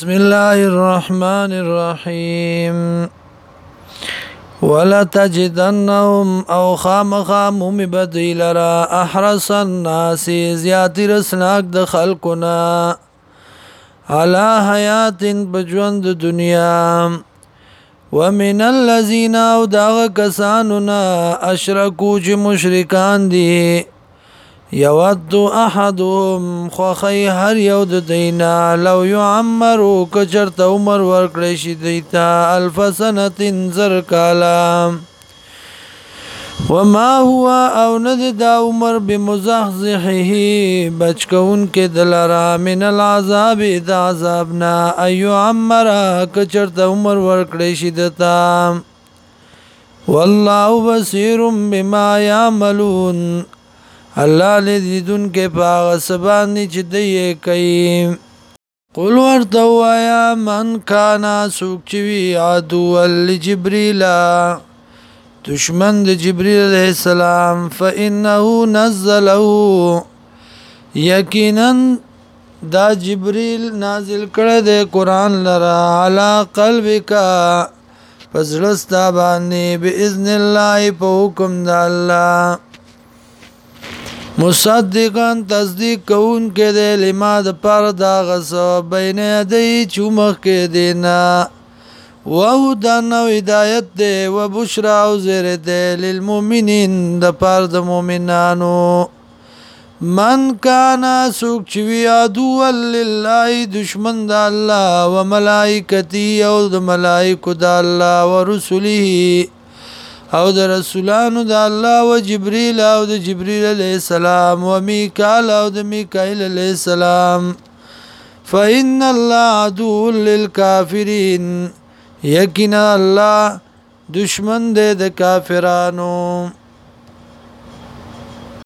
بسم الله الرحمن الرحيم ولا تجدنهم او خامخا مومی بدیل را احرس الناس زیاتی رسناک د خلقنا علا حیات بجوند دنیا ومن الذین او داغ کسانونا اشرکو چې مشرکان دي یود احدهم خوخی هر یو د دینا لو یعمرو کچرت عمر ورکړی شي دیتا الف سنه زر کالا وما هو او ند دا عمر بمزحزحه بچکون کې دلرا من العذاب د عذابنا ایو عمر کچرت عمر ورکړی شي دتا والله بصير بما يعملون الله دې دن کې پاغه سبانې چې دې کوي قل ورته وایا من کانا سوک چې وی عدو ال جبريل دشمن د جبريل عليه السلام فانه نزله یقینا دا جبريل نازل کړه د قران لرا علا قلبک پزړستا باندې باذن الله په حکم د الله مصدقان تصدیق کون کې دی لما د پر دا غس بین دی چومخ کې دینا وهو دان هدایت دی و بشرا او زیر دی للمؤمنین د پر د مؤمنانو من کان سوک چوی ادو لله دشمن د الله و ملائکتی او د ملائکو د الله و رسوله او د رسولانو د الله او جبريل او د جبريل عليه السلام او میکائیل او د میکائیل عليه السلام فإن الله عدو للكافرين یقینا الله دشمن دی د کافرانو